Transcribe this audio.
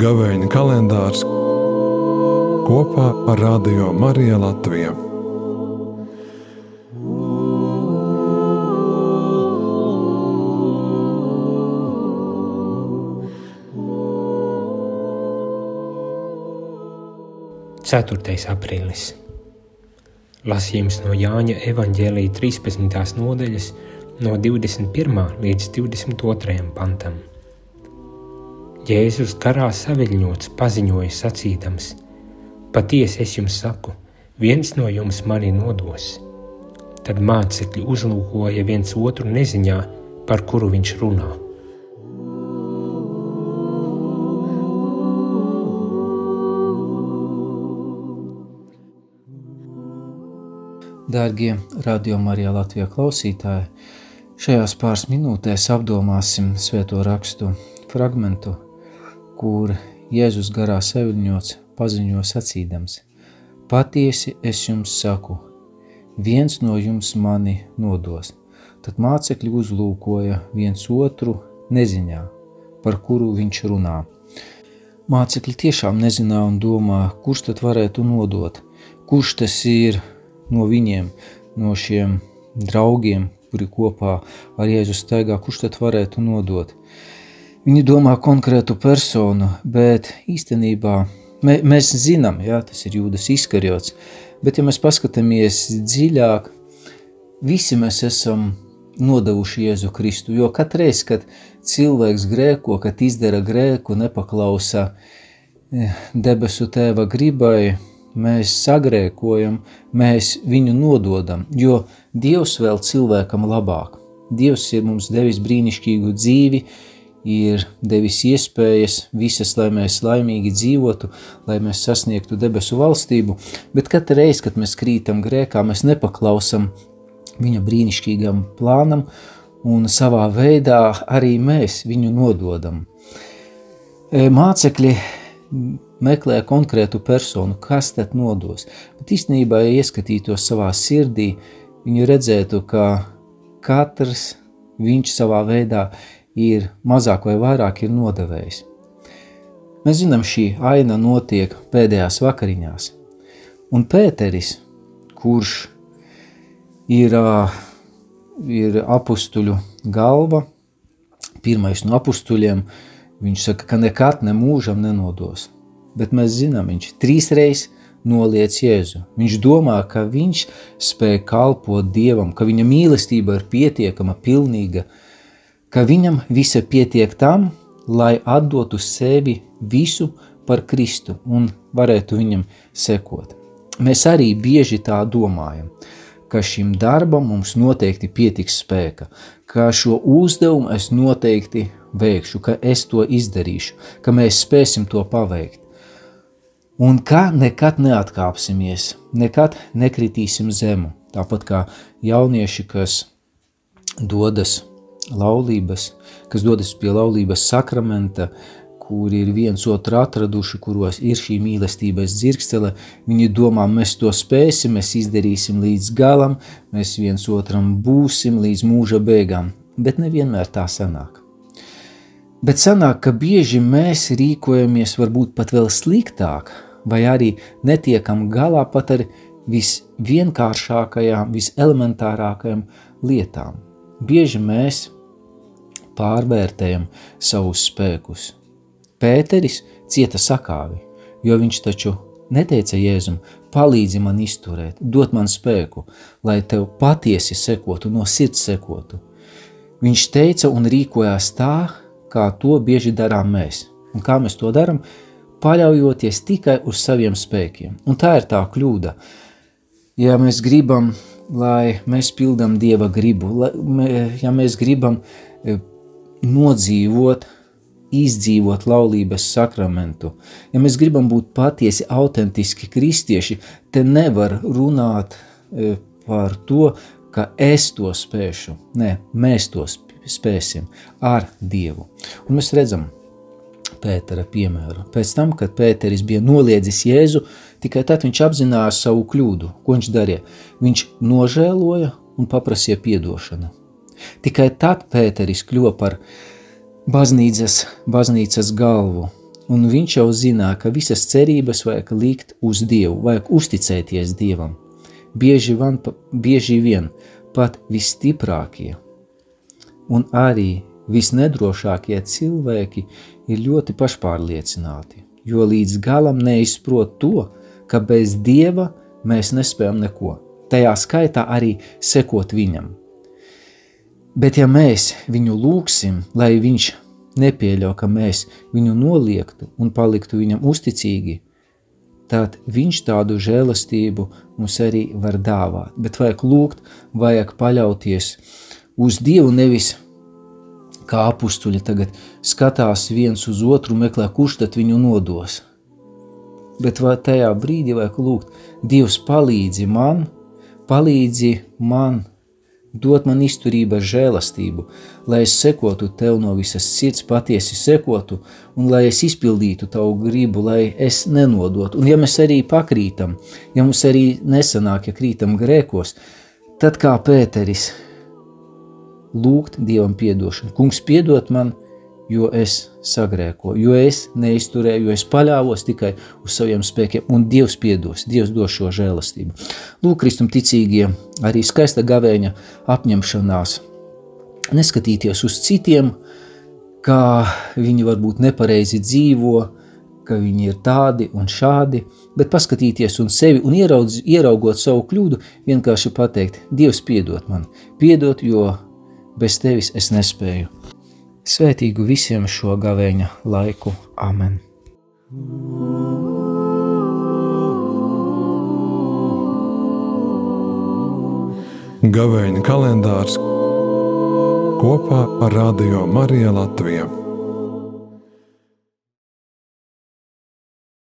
Gavēņa kalendārs kopā ar Radio Mariju Latviju. Ceturtais aprīlis. Lasījums no Jāņa evaņģēlīja 13. nodaļas no 21. līdz 22. pantam. Jēzus garā saviļņots paziņoja sacīdams: Patiesi es jums saku, viens no jums mani nodos. Tad mācekļi uzlūkoja viens otru neziņā, par kuru viņš runā. Dārgie radio Marijā Latvijā klausītāji, šajās pāris minūtēs apdomāsim svēto rakstu fragmentu kur Jēzus garā seviļņots paziņo sacīdams: Patiesi es jums saku, viens no jums mani nodos. Tad mācekļi uzlūkoja viens otru neziņā, par kuru viņš runā. Mācekļi tiešām nezināja un domā, kurš tad varētu nodot, kurš tas ir no viņiem, no šiem draugiem, kuri kopā ar Jēzu staigā, kurš tad varētu nodot. Viņi domā konkrētu personu, bet īstenībā mē, mēs zinām, ja tas ir Jūdas izkarjots, bet ja mēs paskatāmies dziļāk, visi mēs esam nodevuši Jēzu Kristu, jo katreiz, kad cilvēks grēko, kad izdara grēku, nepaklausa eh, debesu tēva gribai, mēs sagrēkojam, mēs viņu nododam, jo Dievs vēl cilvēkam labāk. Dievs ir mums devis brīnišķīgu dzīvi, ir devis iespējas visas, lai mēs laimīgi dzīvotu, lai mēs sasniegtu debesu valstību, bet katru reizi, kad mēs krītam grēkā, mēs nepaklausam viņa brīnišķīgam plānam, un savā veidā arī mēs viņu nododam. E, mācekļi meklē konkrētu personu, kas tad nodos, bet īstenībā, ja ieskatītos savā sirdī, viņi redzētu, ka katrs viņš savā veidā ir mazāk vai vairāk ir nodevējis. Mēs zinām, šī aina notiek pēdējās vakariņās. Un Pēteris, kurš ir, ir apstuļu galva, pirmais no apstuļiem, viņš saka, ka nekad ne mūžam nenodos. Bet mēs zinām, viņš trīsreiz noliec Jēzu. Viņš domā, ka viņš spēj kalpot Dievam, ka viņa mīlestība ir pietiekama, pilnīga, ka viņam visa pietiek tam, lai atdotu sevi visu par Kristu un varētu viņam sekot. Mēs arī bieži tā domājam, ka šim darbam mums noteikti pietiks spēka, ka šo uzdevumu es noteikti veikšu, ka es to izdarīšu, ka mēs spēsim to paveikt. Un ka nekad neatkāpsimies, nekad nekritīsim zemu. Tāpat kā jaunieši, kas dodas laulības, kas dodas pie laulības sakramenta, kuri ir viens otru atraduši, kuros ir šī mīlestības dzirkstele, viņi domā, mēs to spēsim, mēs izdarīsim līdz galam, mēs viens otram būsim līdz mūža beigām, bet nevienmēr tā sanāk. Bet sanāk, ka bieži mēs rīkojamies varbūt pat vēl sliktāk, vai arī netiekam galā pat ar visvienkāršākajām, viselementārākajām lietām. Bieži mēs pārvērtējam savus spēkus. Pēteris cieta sakāvi, jo viņš taču neteica Jēzum, palīdzi man izturēt, dot man spēku, lai tev patiesi sekotu, no sirds sekotu. Viņš teica un rīkojās tā, kā to bieži darām mēs. Un kā mēs to darām? Paļaujoties tikai uz saviem spēkiem. Un tā ir tā kļūda. Ja mēs gribam, lai mēs pildām Dieva gribu, lai, ja mēs gribam eh, nodzīvot, izdzīvot laulības sakramentu. Ja mēs gribam būt patiesi autentiski kristieši, te nevar runāt e, par to, ka es to spēšu. Nē, mēs to spēsim ar Dievu. Un mēs redzam Pētera piemēru. Pēc tam, kad Pēteris bija noliedzis Jēzu, tikai tad viņš apzinājās savu kļūdu. Ko viņš darīja? Viņš nožēloja un paprasīja atdošanu. Tikai tad Pēteris kļuva par baznīcas, baznīcas galvu, un viņš jau zināja, ka visas cerības vajag likt uz Dievu, vajag uzticēties Dievam. Bieži, van, bieži vien pat visstiprākie un arī visnedrošākie cilvēki ir ļoti pašpārliecināti, jo līdz galam neizprot to, ka bez Dieva mēs nespējam neko. Tajā skaitā arī sekot Viņam. Bet ja mēs viņu lūgsim, lai Viņš nepieļauj, ka mēs viņu noliektu un paliktu Viņam uzticīgi, tad Viņš tādu žēlastību mums arī var dāvāt. Bet vajag lūgt, vajag paļauties uz Dievu nevis kā apstuļi tagad skatās viens uz otru, meklē, kurš tad viņu nodos. Bet vai tajā brīdī vajag lūgt, Dievs palīdzi man, palīdzi man, dot man izturību žēlastību, lai es sekotu tev no visas sirds, patiesi sekotu, un lai es izpildītu tavu gribu, lai es nenodotu. Un ja mēs arī pakrītam, ja mums arī nesanāk, ja krītam grēkos, tad kā Pēteris lūgt Dievam piedošanu. Kungs, piedod man, jo es sagrēkoju, jo es neizturēju, jo es paļāvos tikai uz saviem spēkiem, un Dievs piedos, Dievs dos šo žēlastību. Lūk, kristum ticīgie, arī skaista gavēņa apņemšanās. Neskatīties uz citiem, kā viņi varbūt nepareizi dzīvo, ka viņi ir tādi un šādi, bet paskatīties uz sevi un ieraudz, ieraugot savu kļūdu, vienkārši pateikt, Dievs piedod man, piedod, jo bez tevis es nespēju. Svētīgu visiem šo gavēņa laiku. Amen! Gavēņa kalendārs kopā ar Radio Mariju Latviju.